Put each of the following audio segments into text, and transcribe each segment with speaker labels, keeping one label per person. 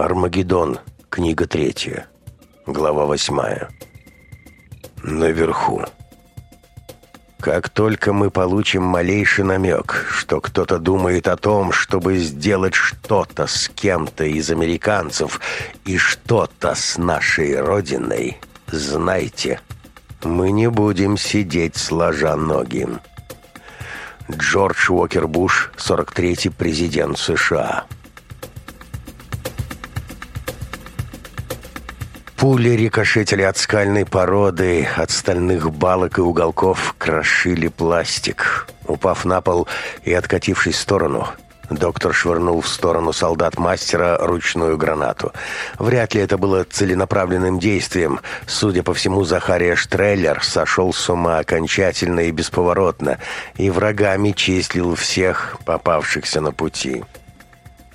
Speaker 1: Армагеддон, книга третья, глава восьмая. Наверху. Как только мы получим малейший намек, что кто-то думает о том, чтобы сделать что-то с кем-то из американцев и что-то с нашей Родиной, знайте, мы не будем сидеть сложа ноги. Джордж Уокер Буш, 43-й президент США. пули рикошетили от скальной породы, от стальных балок и уголков крошили пластик. Упав на пол и откатившись в сторону, доктор швырнул в сторону солдат-мастера ручную гранату. Вряд ли это было целенаправленным действием. Судя по всему, Захария Штреллер сошел с ума окончательно и бесповоротно и врагами числил всех попавшихся на пути.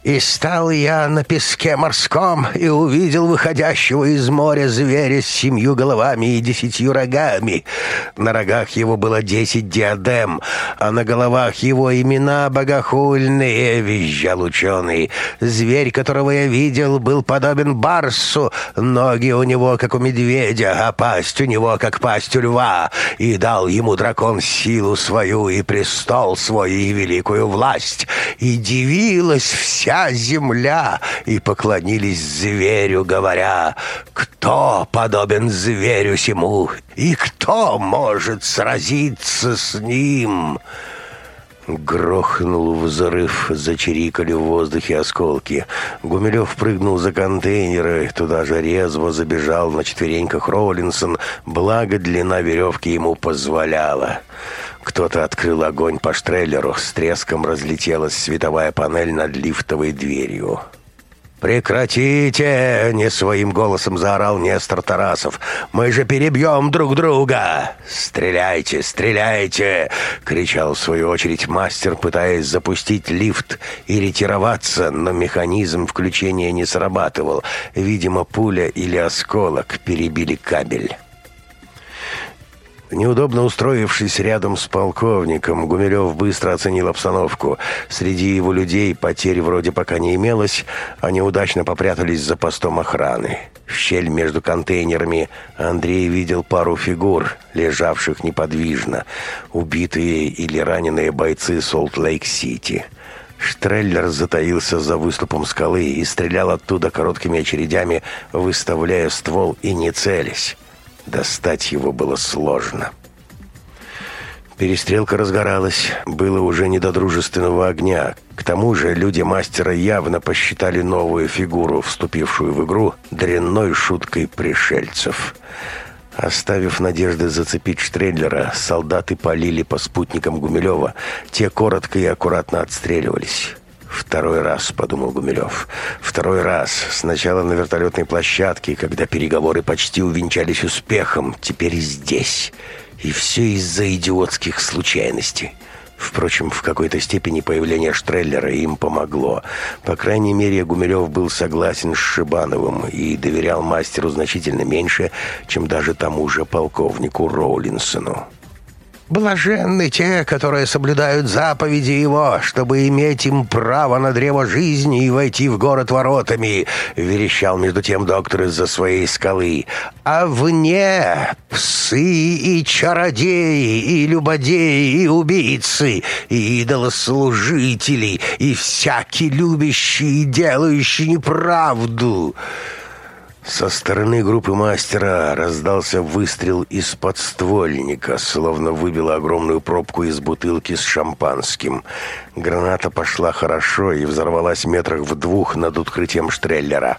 Speaker 1: И стал я на песке морском и увидел выходящего из моря зверя с семью головами и десятью рогами. На рогах его было десять диадем, а на головах его имена богохульные, визжал ученый. Зверь, которого я видел, был подобен барсу. Ноги у него, как у медведя, а пасть у него, как пасть у льва. И дал ему дракон силу свою и престол свой и великую власть. И дивилась вся вся земля, и поклонились зверю, говоря, «Кто подобен зверю сему, и кто может сразиться с ним?» Грохнул взрыв, зачирикали в воздухе осколки. Гумилев прыгнул за контейнеры, туда же резво забежал на четвереньках Роллинсон, благо длина веревки ему позволяла. Кто-то открыл огонь по штрейлеру, с треском разлетелась световая панель над лифтовой дверью. «Прекратите!» — не своим голосом заорал Нестор Тарасов. «Мы же перебьем друг друга!» «Стреляйте! Стреляйте!» — кричал в свою очередь мастер, пытаясь запустить лифт и ретироваться, но механизм включения не срабатывал. Видимо, пуля или осколок перебили кабель. Неудобно устроившись рядом с полковником, Гумилев быстро оценил обстановку. Среди его людей потерь вроде пока не имелось, они удачно попрятались за постом охраны. В щель между контейнерами Андрей видел пару фигур, лежавших неподвижно, убитые или раненые бойцы Солт-Лейк-Сити. Штреллер затаился за выступом скалы и стрелял оттуда короткими очередями, выставляя ствол и не целясь. Достать его было сложно. Перестрелка разгоралась, было уже не до дружественного огня. К тому же люди мастера явно посчитали новую фигуру, вступившую в игру, дрянной шуткой пришельцев. Оставив надежды зацепить Штредлера, солдаты полили по спутникам Гумилева. Те коротко и аккуратно отстреливались. Второй раз, подумал Гумилев. Второй раз. Сначала на вертолетной площадке, когда переговоры почти увенчались успехом. Теперь здесь. И все из-за идиотских случайностей. Впрочем, в какой-то степени появление Штреллера им помогло. По крайней мере, Гумилев был согласен с Шибановым и доверял мастеру значительно меньше, чем даже тому же полковнику Роулинсону. Блаженны те, которые соблюдают заповеди его, чтобы иметь им право на древо жизни и войти в город воротами, — верещал между тем доктор из-за своей скалы. А вне псы и чародеи, и любодеи, и убийцы, и идолослужители, и всякий любящий и делающий неправду. Со стороны группы мастера раздался выстрел из подствольника, словно выбило огромную пробку из бутылки с шампанским. Граната пошла хорошо и взорвалась метрах в двух над открытием Штреллера.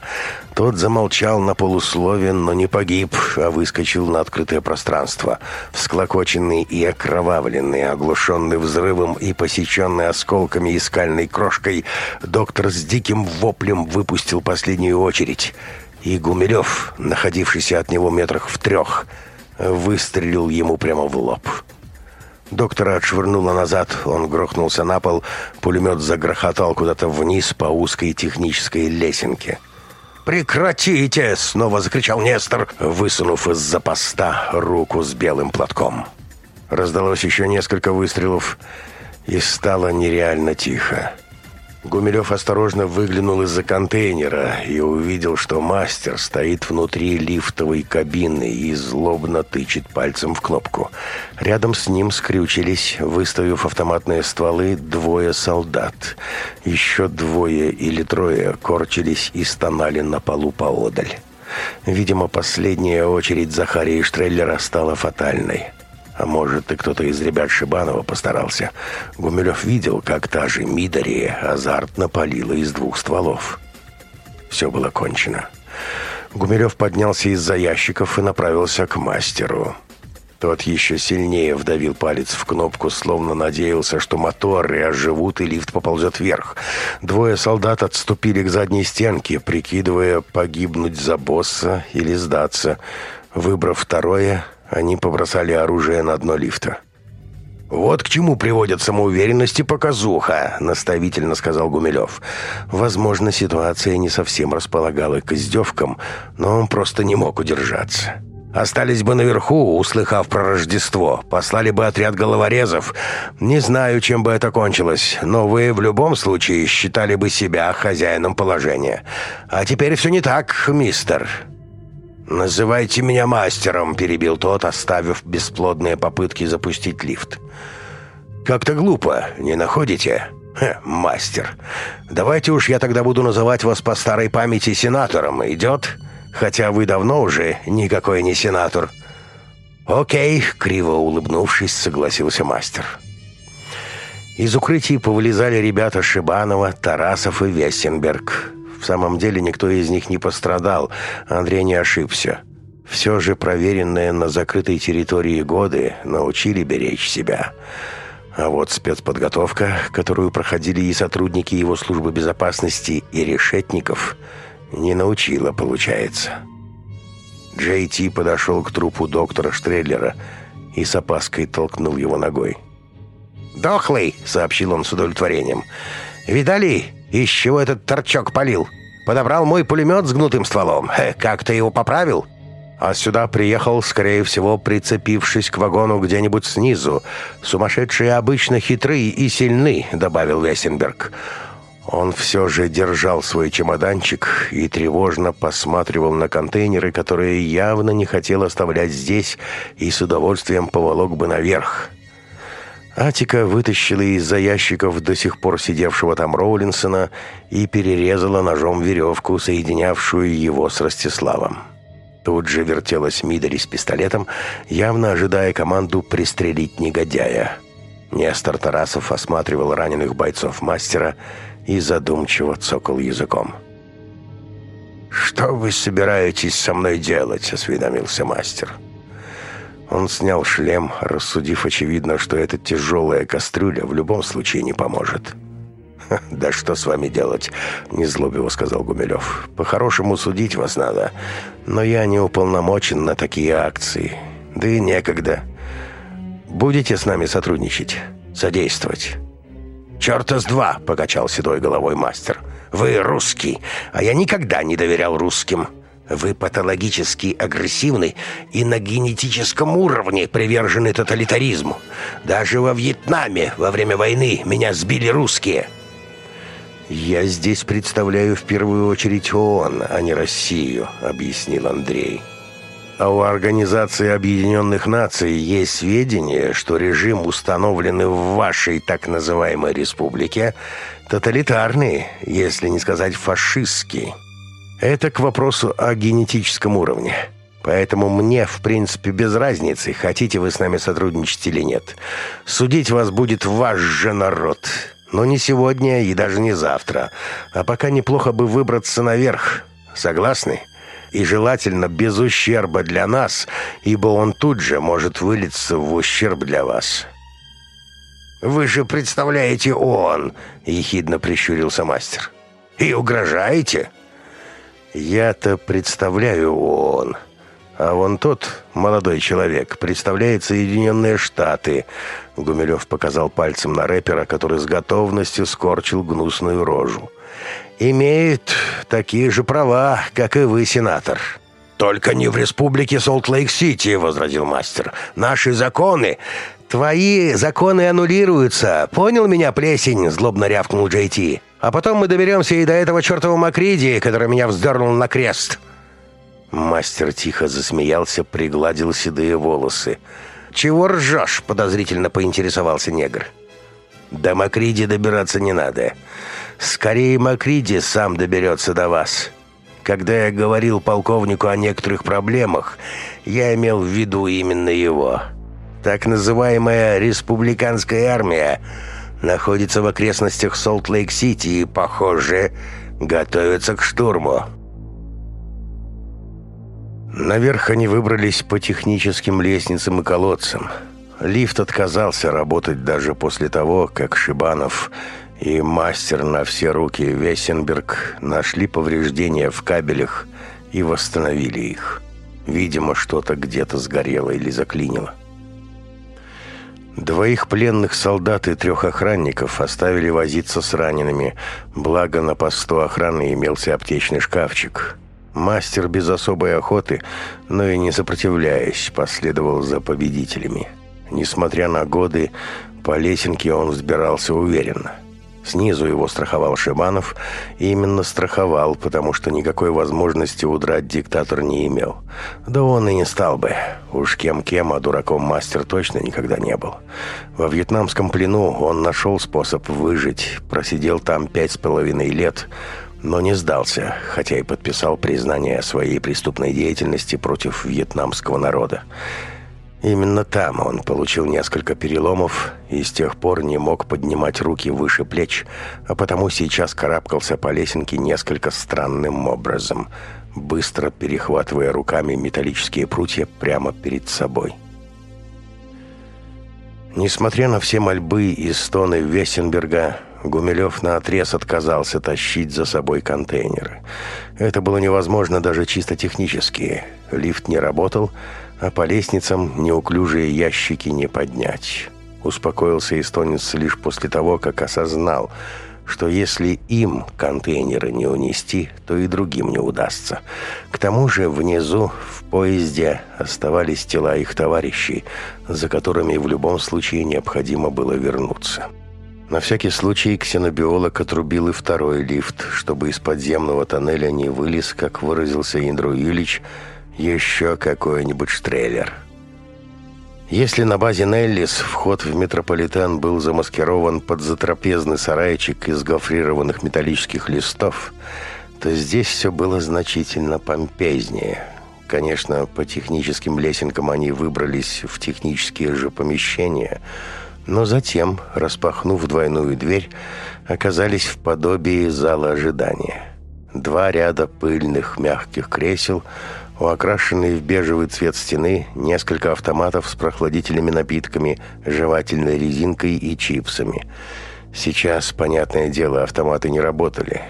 Speaker 1: Тот замолчал на полуслове, но не погиб, а выскочил на открытое пространство. Всклокоченный и окровавленный, оглушенный взрывом и посеченный осколками и скальной крошкой, доктор с диким воплем выпустил последнюю очередь — и Гумилев, находившийся от него метрах в трех, выстрелил ему прямо в лоб. Доктора отшвырнуло назад, он грохнулся на пол, пулемет загрохотал куда-то вниз по узкой технической лесенке. «Прекратите!» — снова закричал Нестор, высунув из-за поста руку с белым платком. Раздалось еще несколько выстрелов, и стало нереально тихо. Гумилев осторожно выглянул из-за контейнера и увидел, что мастер стоит внутри лифтовой кабины и злобно тычет пальцем в кнопку. Рядом с ним скрючились, выставив автоматные стволы, двое солдат. Еще двое или трое корчились и стонали на полу поодаль. Видимо, последняя очередь Захарии Штреллера стала фатальной. А может, и кто-то из ребят Шибанова постарался. Гумилев видел, как та же Мидорея азартно палила из двух стволов. Все было кончено. Гумилев поднялся из-за ящиков и направился к мастеру. Тот еще сильнее вдавил палец в кнопку, словно надеялся, что моторы оживут и лифт поползет вверх. Двое солдат отступили к задней стенке, прикидывая погибнуть за босса или сдаться. Выбрав второе, они побросали оружие на дно лифта. «Вот к чему приводят самоуверенности, показуха», — наставительно сказал Гумилев. Возможно, ситуация не совсем располагала к издевкам, но он просто не мог удержаться. Остались бы наверху, услыхав про Рождество, послали бы отряд головорезов. Не знаю, чем бы это кончилось, но вы в любом случае считали бы себя хозяином положения. А теперь все не так, мистер». «Называйте меня мастером», — перебил тот, оставив бесплодные попытки запустить лифт. «Как-то глупо, не находите?» Ха, «Мастер, давайте уж я тогда буду называть вас по старой памяти сенатором. Идет? Хотя вы давно уже никакой не сенатор». «Окей», — криво улыбнувшись, согласился мастер. Из укрытий повылезали ребята Шибанова, Тарасов и Вестенберг. В самом деле никто из них не пострадал, Андрей не ошибся. Все же проверенные на закрытой территории годы научили беречь себя. А вот спецподготовка, которую проходили и сотрудники его службы безопасности, и решетников, не научила, получается. Джей Ти подошел к трупу доктора Штреллера и с опаской толкнул его ногой. «Дохлый!» — сообщил он с удовлетворением. «Видали? Из чего этот торчок полил? Подобрал мой пулемет с гнутым стволом. Хе, как ты его поправил?» А сюда приехал, скорее всего, прицепившись к вагону где-нибудь снизу. Сумасшедшие обычно хитры и сильны», — добавил Весенберг. Он все же держал свой чемоданчик и тревожно посматривал на контейнеры, которые явно не хотел оставлять здесь и с удовольствием поволок бы наверх. Атика вытащила из-за ящиков до сих пор сидевшего там Роулинсона и перерезала ножом веревку, соединявшую его с Ростиславом. Тут же вертелась Мидори с пистолетом, явно ожидая команду пристрелить негодяя. Нестор Тарасов осматривал раненых бойцов мастера и задумчиво цокал языком. «Что вы собираетесь со мной делать?» – осведомился мастер. «Мастер». Он снял шлем, рассудив очевидно, что эта тяжелая кастрюля в любом случае не поможет. «Да что с вами делать?» – незлобиво сказал Гумилев. «По-хорошему судить вас надо, но я не уполномочен на такие акции. Да и некогда. Будете с нами сотрудничать, содействовать?» «Черта с два!» – покачал седой головой мастер. «Вы русский, а я никогда не доверял русским. Вы патологически агрессивны и на генетическом уровне привержены тоталитаризму. Даже во Вьетнаме во время войны меня сбили русские. «Я здесь представляю в первую очередь ООН, а не Россию», — объяснил Андрей. А у Организации Объединенных Наций есть сведения, что режим, установленный в вашей так называемой республике, тоталитарный, если не сказать фашистский. Это к вопросу о генетическом уровне. Поэтому мне, в принципе, без разницы, хотите вы с нами сотрудничать или нет. Судить вас будет ваш же народ. Но не сегодня и даже не завтра. А пока неплохо бы выбраться наверх. Согласны? И желательно без ущерба для нас, ибо он тут же может вылиться в ущерб для вас. «Вы же представляете он? — ехидно прищурился мастер. «И угрожаете?» Я-то представляю ООН. А вон тот молодой человек представляет Соединенные Штаты. Гумилев показал пальцем на рэпера, который с готовностью скорчил гнусную рожу. Имеет такие же права, как и вы, сенатор. «Только не в республике Солт-Лейк-Сити», — возразил мастер. «Наши законы...» «Твои законы аннулируются. Понял меня, плесень?» — злобно рявкнул Джей Ти. А потом мы доберемся и до этого чертового Макриди, который меня вздернул на крест». Мастер тихо засмеялся, пригладил седые волосы. «Чего ржешь?» — подозрительно поинтересовался негр. «До Макриди добираться не надо. Скорее Макриди сам доберется до вас. Когда я говорил полковнику о некоторых проблемах, я имел в виду именно его. Так называемая «республиканская армия» находится в окрестностях Солт-Лейк-Сити и, похоже, готовится к штурму. Наверх они выбрались по техническим лестницам и колодцам. Лифт отказался работать даже после того, как Шибанов и мастер на все руки Весенберг нашли повреждения в кабелях и восстановили их. Видимо, что-то где-то сгорело или заклинило. Двоих пленных солдат и трех охранников оставили возиться с ранеными, благо на посту охраны имелся аптечный шкафчик. Мастер без особой охоты, но и не сопротивляясь, последовал за победителями. Несмотря на годы, по лесенке он взбирался уверенно – снизу его страховал Шибанов, именно страховал, потому что никакой возможности удрать диктатор не имел. Да он и не стал бы. Уж кем-кем, а дураком мастер точно никогда не был. Во вьетнамском плену он нашел способ выжить, просидел там пять с половиной лет, но не сдался, хотя и подписал признание о своей преступной деятельности против вьетнамского народа. Именно там он получил несколько переломов и с тех пор не мог поднимать руки выше плеч, а потому сейчас карабкался по лесенке несколько странным образом, быстро перехватывая руками металлические прутья прямо перед собой. Несмотря на все мольбы и стоны Весенберга, Гумилев наотрез отказался тащить за собой контейнеры. Это было невозможно даже чисто технически. Лифт не работал, а по лестницам неуклюжие ящики не поднять. Успокоился эстонец лишь после того, как осознал, что если им контейнеры не унести, то и другим не удастся. К тому же внизу в поезде оставались тела их товарищей, за которыми в любом случае необходимо было вернуться. На всякий случай ксенобиолог отрубил и второй лифт, чтобы из подземного тоннеля не вылез, как выразился Индру Юлич, еще какой-нибудь штрейлер. Если на базе Неллис вход в метрополитен был замаскирован под затрапезный сарайчик из гофрированных металлических листов, то здесь все было значительно помпезнее. Конечно, по техническим лесенкам они выбрались в технические же помещения, но затем, распахнув двойную дверь, оказались в подобии зала ожидания. Два ряда пыльных мягких кресел – у окрашенной в бежевый цвет стены несколько автоматов с прохладительными напитками, жевательной резинкой и чипсами. Сейчас, понятное дело, автоматы не работали.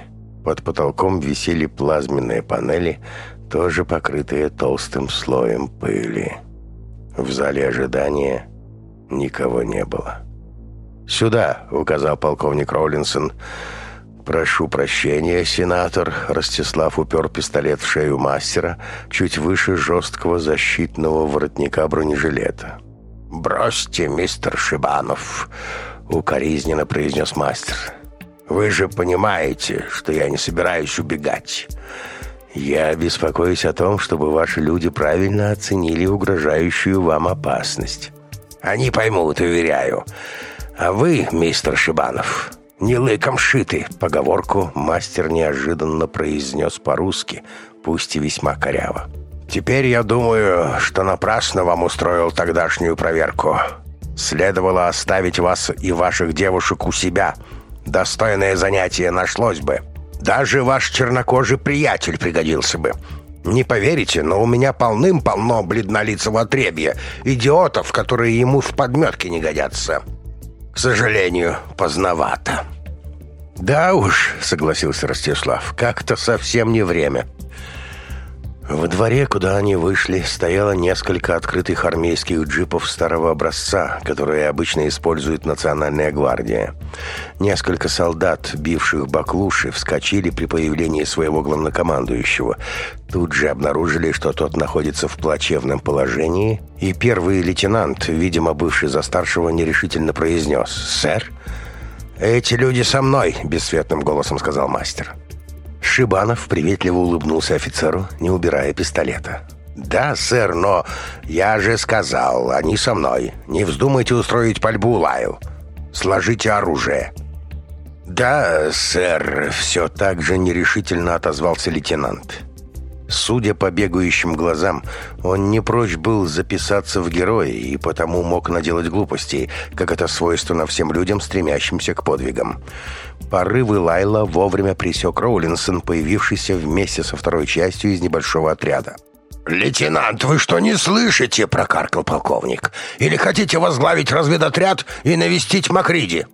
Speaker 1: Под потолком висели плазменные панели, тоже покрытые толстым слоем пыли. В зале ожидания никого не было. «Сюда!» — указал полковник Роллинсон — Прошу прощения, сенатор, Ростислав упер пистолет в шею мастера, чуть выше жесткого защитного воротника бронежилета. «Бросьте, мистер Шибанов», — укоризненно произнес мастер. «Вы же понимаете, что я не собираюсь убегать. Я беспокоюсь о том, чтобы ваши люди правильно оценили угрожающую вам опасность. Они поймут, уверяю. А вы, мистер Шибанов, «Не лыком шиты!» — поговорку мастер неожиданно произнес по-русски, пусть и весьма коряво. «Теперь я думаю, что напрасно вам устроил тогдашнюю проверку. Следовало оставить вас и ваших девушек у себя. Достойное занятие нашлось бы. Даже ваш чернокожий приятель пригодился бы. Не поверите, но у меня полным-полно бледнолицего отребья, идиотов, которые ему в подметке не годятся к сожалению, поздновато». «Да уж», — согласился Ростислав, — «как-то совсем не время». Во дворе, куда они вышли, стояло несколько открытых армейских джипов старого образца, которые обычно использует Национальная гвардия. Несколько солдат, бивших баклуши, вскочили при появлении своего главнокомандующего. Тут же обнаружили, что тот находится в плачевном положении, и первый лейтенант, видимо, бывший за старшего, нерешительно произнес «Сэр?» «Эти люди со мной!» – бесцветным голосом сказал мастер. – Шибанов приветливо улыбнулся офицеру, не убирая пистолета. «Да, сэр, но я же сказал, они со мной. Не вздумайте устроить пальбу, Лайл. Сложите оружие». «Да, сэр», — все так же нерешительно отозвался лейтенант. Судя по бегающим глазам, он не прочь был записаться в герои и потому мог наделать глупостей, как это свойственно всем людям, стремящимся к подвигам. Порывы Лайла вовремя присек Роулинсон, появившийся вместе со второй частью из небольшого отряда.
Speaker 2: «Лейтенант, вы что, не слышите?» — прокаркал полковник. «Или хотите возглавить разведотряд и навестить Макриди?»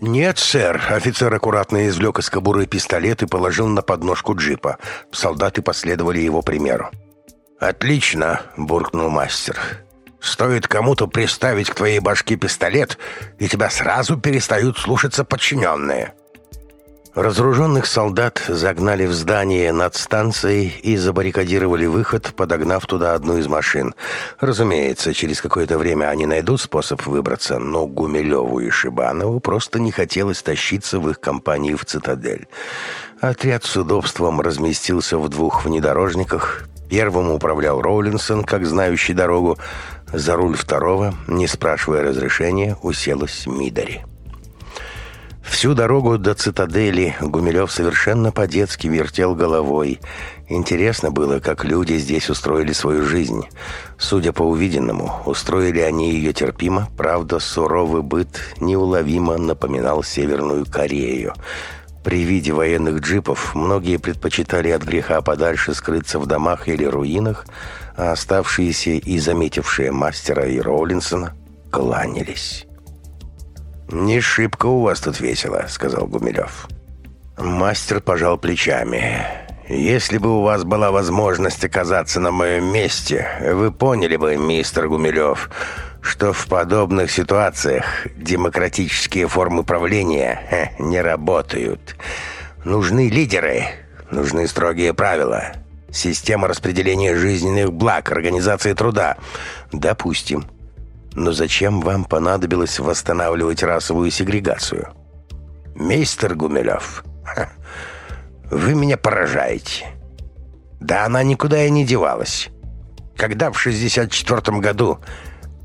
Speaker 1: «Нет, сэр!» Офицер аккуратно извлек из кобуры пистолет и положил на подножку джипа. Солдаты последовали его примеру. «Отлично!» – буркнул мастер. «Стоит кому-то приставить к твоей башке пистолет, и тебя сразу перестают слушаться подчиненные». Разоруженных солдат загнали в здание над станцией и забаррикадировали выход, подогнав туда одну из машин. Разумеется, через какое-то время они найдут способ выбраться, но Гумилеву и Шибанову просто не хотелось тащиться в их компании в «Цитадель». Отряд с удобством разместился в двух внедорожниках. Первым управлял Роулинсон, как знающий дорогу. За руль второго, не спрашивая разрешения, уселась Мидари. Всю дорогу до цитадели Гумилев совершенно по-детски вертел головой. Интересно было, как люди здесь устроили свою жизнь. Судя по увиденному, устроили они ее терпимо, правда, суровый быт неуловимо напоминал Северную Корею. При виде военных джипов многие предпочитали от греха подальше скрыться в домах или руинах, а оставшиеся и заметившие мастера и Роулинсона кланялись. «Не шибко у вас тут весело», — сказал Гумилев. Мастер пожал плечами. «Если бы у вас была возможность оказаться на моем месте, вы поняли бы, мистер Гумилев, что в подобных ситуациях демократические формы правления э, не работают. Нужны лидеры, нужны строгие правила, система распределения жизненных благ, организации труда. Допустим, но зачем вам понадобилось восстанавливать расовую сегрегацию? мистер Гумилев, вы меня поражаете. Да она никуда и не девалась. Когда в 64 году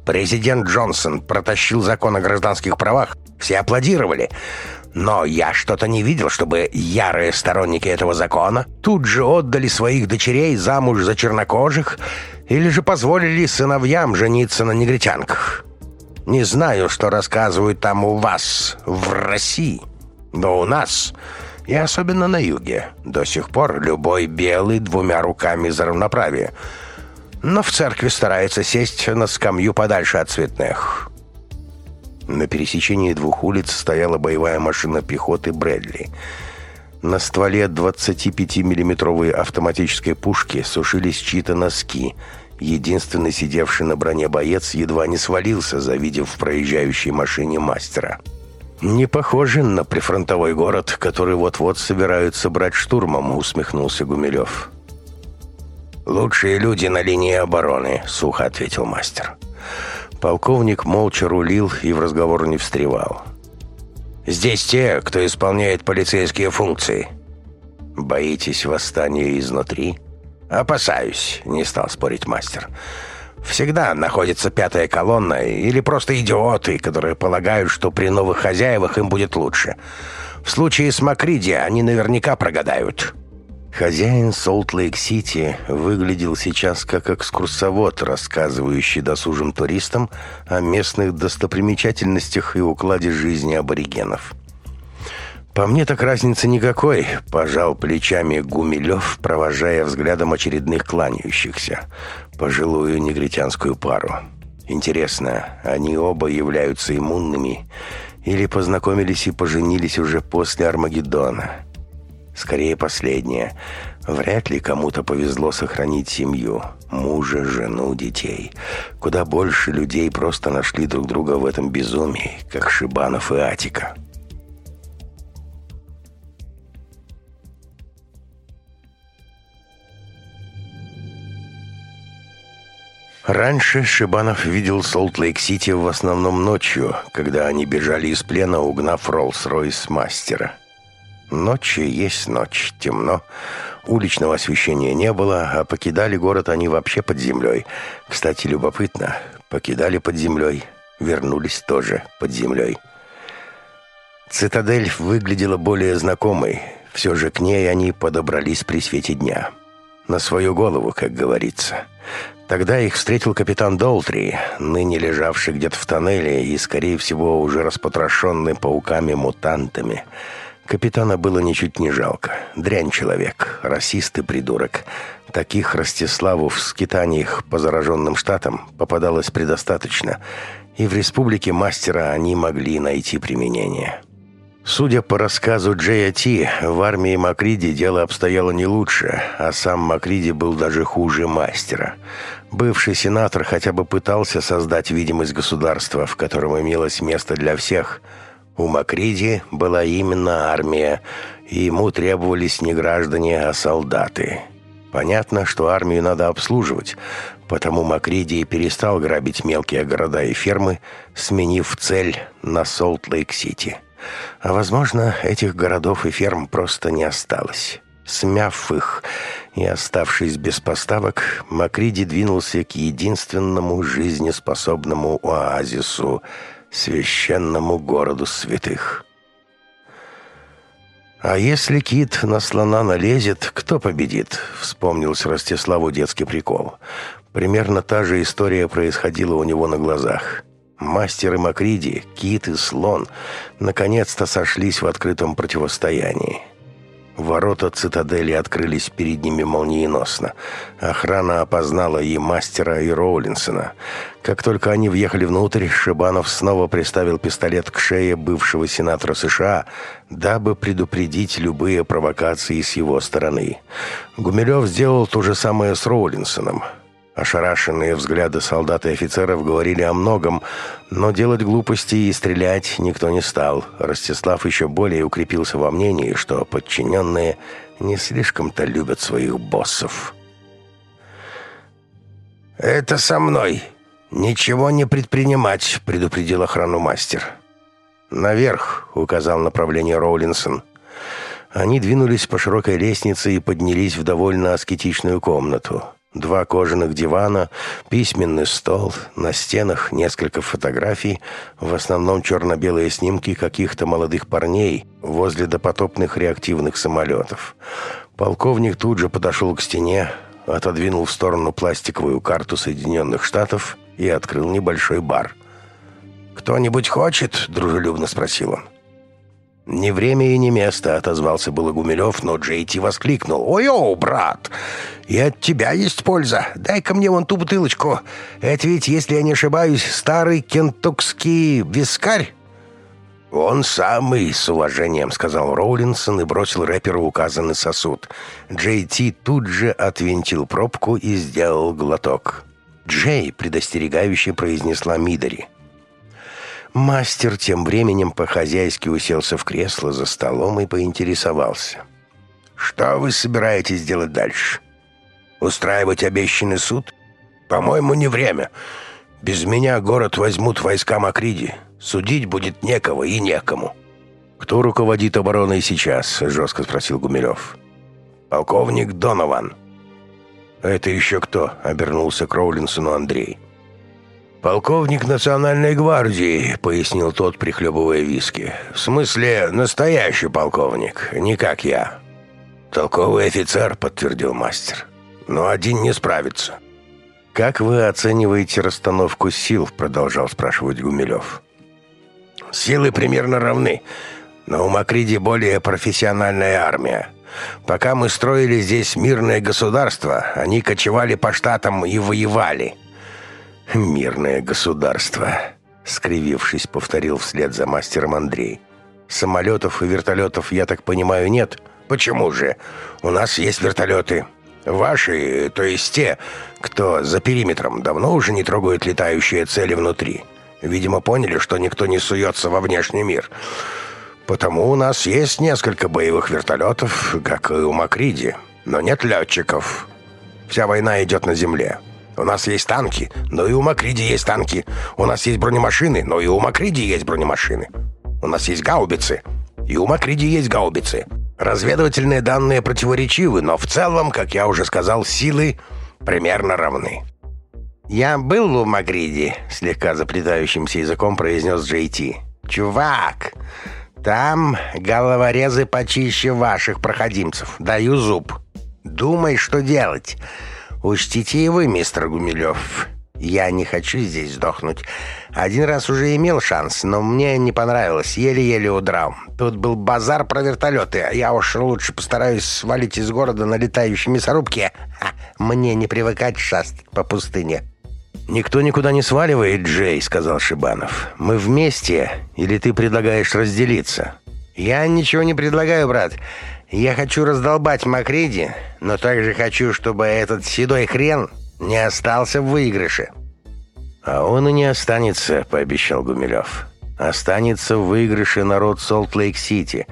Speaker 1: президент Джонсон протащил закон о гражданских правах, все аплодировали. Но я что-то не видел, чтобы ярые сторонники этого закона тут же отдали своих дочерей замуж за чернокожих, или же позволили сыновьям жениться на негритянках. Не знаю, что рассказывают там у вас, в России, но у нас, и особенно на юге, до сих пор любой белый двумя руками за равноправие. Но в церкви старается сесть на скамью подальше от цветных. На пересечении двух улиц стояла боевая машина пехоты «Брэдли». На стволе 25-миллиметровой автоматической пушки сушились чьи-то носки. Единственный сидевший на броне боец едва не свалился, завидев в проезжающей машине мастера. «Не похоже на прифронтовой город, который вот-вот собираются брать штурмом», — усмехнулся Гумилев. «Лучшие люди на линии обороны», — сухо ответил мастер. Полковник молча рулил и в разговор не встревал. Здесь те, кто исполняет полицейские функции. Боитесь восстания изнутри? Опасаюсь, не стал спорить мастер. Всегда находится пятая колонна или просто идиоты, которые полагают, что при новых хозяевах им будет лучше. В случае с Макриди они наверняка прогадают. Хозяин Солт-Лейк-Сити выглядел сейчас как экскурсовод, рассказывающий досужим туристам о местных достопримечательностях и укладе жизни аборигенов. «По мне так разницы никакой», – пожал плечами Гумилев, провожая взглядом очередных кланяющихся, пожилую негритянскую пару. «Интересно, они оба являются иммунными или познакомились и поженились уже после Армагеддона?» Скорее последнее. Вряд ли кому-то повезло сохранить семью, мужа, жену, детей. Куда больше людей просто нашли друг друга в этом безумии, как Шибанов и Атика. Раньше Шибанов видел Солт-Лейк-Сити в основном ночью, когда они бежали из плена, угнав Роллс-Ройс мастера – ночи есть ночь, темно. Уличного освещения не было, а покидали город они вообще под землей. Кстати, любопытно, покидали под землей, вернулись тоже под землей. Цитадель выглядела более знакомой. Все же к ней они подобрались при свете дня. На свою голову, как говорится. Тогда их встретил капитан Долтри, ныне лежавший где-то в тоннеле и, скорее всего, уже распотрошенный пауками-мутантами. «Мутантами». Капитана было ничуть не жалко. Дрянь человек, расист и придурок. Таких Ростиславу в скитаниях по зараженным штатам попадалось предостаточно, и в республике мастера они могли найти применение. Судя по рассказу Джея Ти, в армии Макриди дело обстояло не лучше, а сам Макриди был даже хуже мастера. Бывший сенатор хотя бы пытался создать видимость государства, в котором имелось место для всех – у Макриде была именно армия, и ему требовались не граждане, а солдаты. Понятно, что армию надо обслуживать, потому Макриди перестал грабить мелкие города и фермы, сменив цель на Солт-Лейк-Сити. А, возможно, этих городов и ферм просто не осталось. Смяв их и оставшись без поставок, Макриди двинулся к единственному жизнеспособному оазису – священному городу святых. «А если кит на слона налезет, кто победит?» — вспомнился Ростиславу детский прикол. Примерно та же история происходила у него на глазах. Мастер и Макриди, кит и слон наконец-то сошлись в открытом противостоянии. Ворота цитадели открылись перед ними молниеносно. Охрана опознала и мастера, и Роулинсона. Как только они въехали внутрь, Шибанов снова приставил пистолет к шее бывшего сенатора США, дабы предупредить любые провокации с его стороны. Гумилев сделал то же самое с Роулинсоном. Ошарашенные взгляды солдат и офицеров говорили о многом, но делать глупости и стрелять никто не стал. Ростислав еще более укрепился во мнении, что подчиненные не слишком-то любят своих боссов.
Speaker 2: «Это со мной! Ничего не предпринимать!» — предупредил охрану мастер.
Speaker 1: «Наверх!» — указал направление Роулинсон. Они двинулись по широкой лестнице и поднялись в довольно аскетичную комнату два кожаных дивана, письменный стол, на стенах несколько фотографий, в основном черно-белые снимки каких-то молодых парней возле допотопных реактивных самолетов. Полковник тут же подошел к стене, отодвинул в сторону пластиковую карту Соединенных Штатов и открыл небольшой бар.
Speaker 2: «Кто-нибудь хочет?» – дружелюбно спросил он.
Speaker 1: «Ни время и ни место», — отозвался было Гумилев, но Джейти воскликнул.
Speaker 2: «Ой-о, брат, и от тебя есть польза. Дай-ка мне вон ту бутылочку. Это ведь, если я не ошибаюсь, старый кентукский вискарь».
Speaker 1: «Он самый!» — с уважением сказал Роулинсон и бросил рэперу указанный сосуд. Джей Ти тут же отвинтил пробку и сделал глоток. «Джей!» — предостерегающе произнесла Мидори. Мастер тем временем по-хозяйски уселся в кресло за столом и поинтересовался.
Speaker 2: «Что вы собираетесь делать дальше? Устраивать обещанный суд? По-моему, не время. Без меня город возьмут войска Макриди. Судить будет некого и некому».
Speaker 1: «Кто руководит обороной сейчас?» – жестко спросил Гумилев.
Speaker 2: «Полковник Донован».
Speaker 1: «Это еще кто?» – обернулся к Роулинсону Андрей.
Speaker 2: «Полковник национальной гвардии», — пояснил тот, прихлебывая виски. «В смысле, настоящий полковник, не как я». «Толковый офицер», — подтвердил мастер. «Но один не справится».
Speaker 1: «Как вы оцениваете расстановку сил?» — продолжал спрашивать Гумилев.
Speaker 2: «Силы примерно равны, но у Макриди более профессиональная армия. Пока мы строили здесь мирное государство, они кочевали по штатам и воевали».
Speaker 1: «Мирное государство», — скривившись, повторил вслед за мастером Андрей. «Самолетов и вертолетов, я так понимаю, нет?
Speaker 2: Почему же? У нас есть вертолеты. Ваши, то есть те, кто за периметром, давно уже не трогают летающие цели внутри. Видимо, поняли, что никто не суется во внешний мир. Потому у нас есть несколько боевых вертолетов, как и у Макриди, но нет летчиков. Вся война идет на земле». У нас есть танки, но и у Макриди есть танки. У нас есть бронемашины, но и у Макриди есть бронемашины. У нас есть гаубицы, и у Макриди есть гаубицы. Разведывательные данные противоречивы, но в целом, как я уже сказал, силы примерно равны. «Я был у Магриди», — слегка заплетающимся языком произнес Джей Ти. «Чувак, там головорезы почище ваших проходимцев. Даю зуб. Думай, что делать. Учтите и вы, мистер Гумилев. Я не хочу здесь сдохнуть. Один раз уже имел шанс, но мне не понравилось. Еле-еле удрал. Тут был базар про вертолеты. Я уж лучше постараюсь свалить из города на летающей мясорубке. Ха, мне не привыкать шастать по пустыне.
Speaker 1: «Никто никуда не сваливает, Джей», — сказал Шибанов. «Мы вместе, или ты предлагаешь разделиться?»
Speaker 2: «Я ничего не предлагаю, брат. Я хочу раздолбать Макриди, но также хочу, чтобы этот седой хрен не остался в выигрыше».
Speaker 1: «А он и не останется», — пообещал Гумилев. «Останется в выигрыше народ Солт-Лейк-Сити.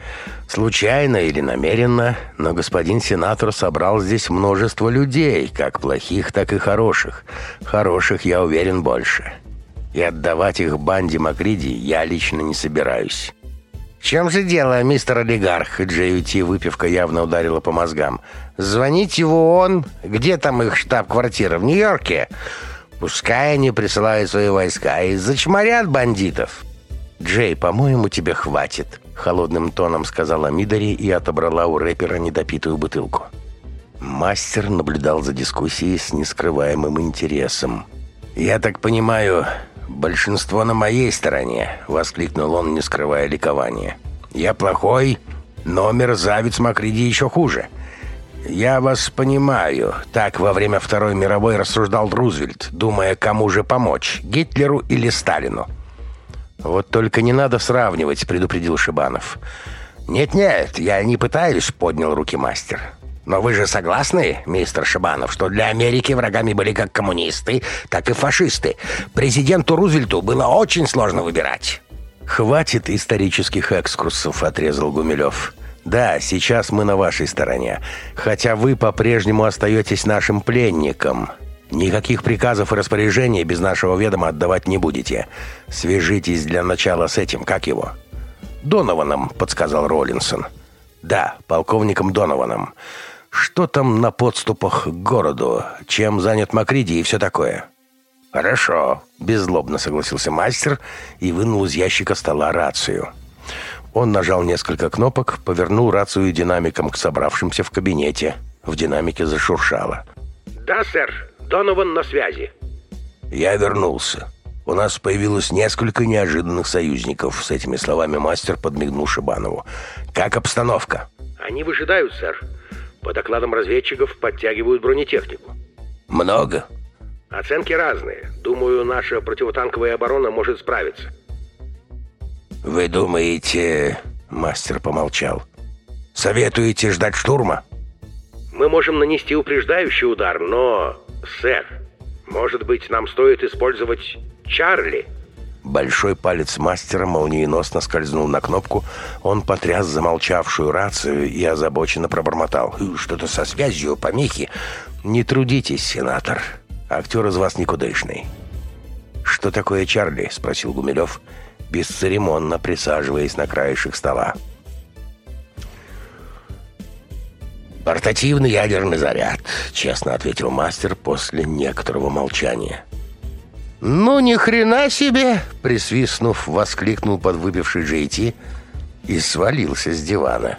Speaker 1: Случайно или намеренно, но господин сенатор собрал здесь множество людей, как плохих, так и хороших. Хороших, я уверен, больше. И отдавать их банде Макриди я лично не собираюсь»
Speaker 2: чем же дело, мистер олигарх?» Джей выпивка явно ударила по мозгам. Звонить его он? Где там их штаб-квартира? В Нью-Йорке? Пускай они присылают свои войска и зачморят бандитов».
Speaker 1: «Джей, по-моему, тебе хватит», — холодным тоном сказала Мидари и отобрала у рэпера недопитую бутылку. Мастер наблюдал за дискуссией с нескрываемым интересом.
Speaker 2: «Я так понимаю, Большинство на моей стороне!» — воскликнул он, не скрывая ликования. «Я плохой, но мерзавец Макриди еще хуже!» «Я вас понимаю», — так во время Второй мировой рассуждал Рузвельт, думая, кому же помочь, Гитлеру или Сталину.
Speaker 1: «Вот только не надо сравнивать», — предупредил Шибанов.
Speaker 2: «Нет-нет, я не пытаюсь», — поднял руки мастер. Но вы же согласны, мистер Шибанов, что для Америки врагами были как коммунисты, так и фашисты. Президенту Рузвельту было очень сложно выбирать.
Speaker 1: «Хватит исторических экскурсов», — отрезал Гумилев. «Да, сейчас мы на вашей стороне. Хотя вы по-прежнему остаетесь нашим пленником. Никаких приказов и распоряжений без нашего ведома отдавать не будете. Свяжитесь для начала с этим, как его?» «Донованом», — подсказал Роллинсон. «Да, полковником Донованом. Что там на подступах к городу? Чем занят Макриди и все такое?»
Speaker 2: «Хорошо», — беззлобно согласился мастер и вынул из ящика стола рацию.
Speaker 1: Он нажал несколько кнопок, повернул рацию динамиком к собравшимся в кабинете. В динамике зашуршало.
Speaker 3: «Да, сэр. Донован на связи».
Speaker 2: «Я вернулся. У нас появилось несколько неожиданных союзников», — с этими словами мастер подмигнул Шибанову. «Как обстановка?»
Speaker 3: «Они выжидают, сэр. По докладам разведчиков подтягивают бронетехнику.
Speaker 2: Много?
Speaker 3: Оценки разные. Думаю, наша противотанковая оборона может справиться.
Speaker 2: Вы думаете... Мастер помолчал. Советуете ждать штурма?
Speaker 3: Мы можем нанести упреждающий удар, но... Сэр, может быть, нам стоит использовать Чарли?
Speaker 1: Большой палец мастера молниеносно скользнул на кнопку. Он потряс замолчавшую рацию и озабоченно пробормотал.
Speaker 2: «Хм, «Что-то со связью, помехи.
Speaker 1: Не трудитесь, сенатор. Актер из вас никудышный». «Что такое Чарли?» — спросил Гумилев, бесцеремонно присаживаясь на краешек стола.
Speaker 2: «Портативный ядерный заряд», — честно ответил мастер после некоторого молчания.
Speaker 1: «Ну, ни хрена себе!» — присвистнув, воскликнул подвыпивший Джейти и свалился с дивана.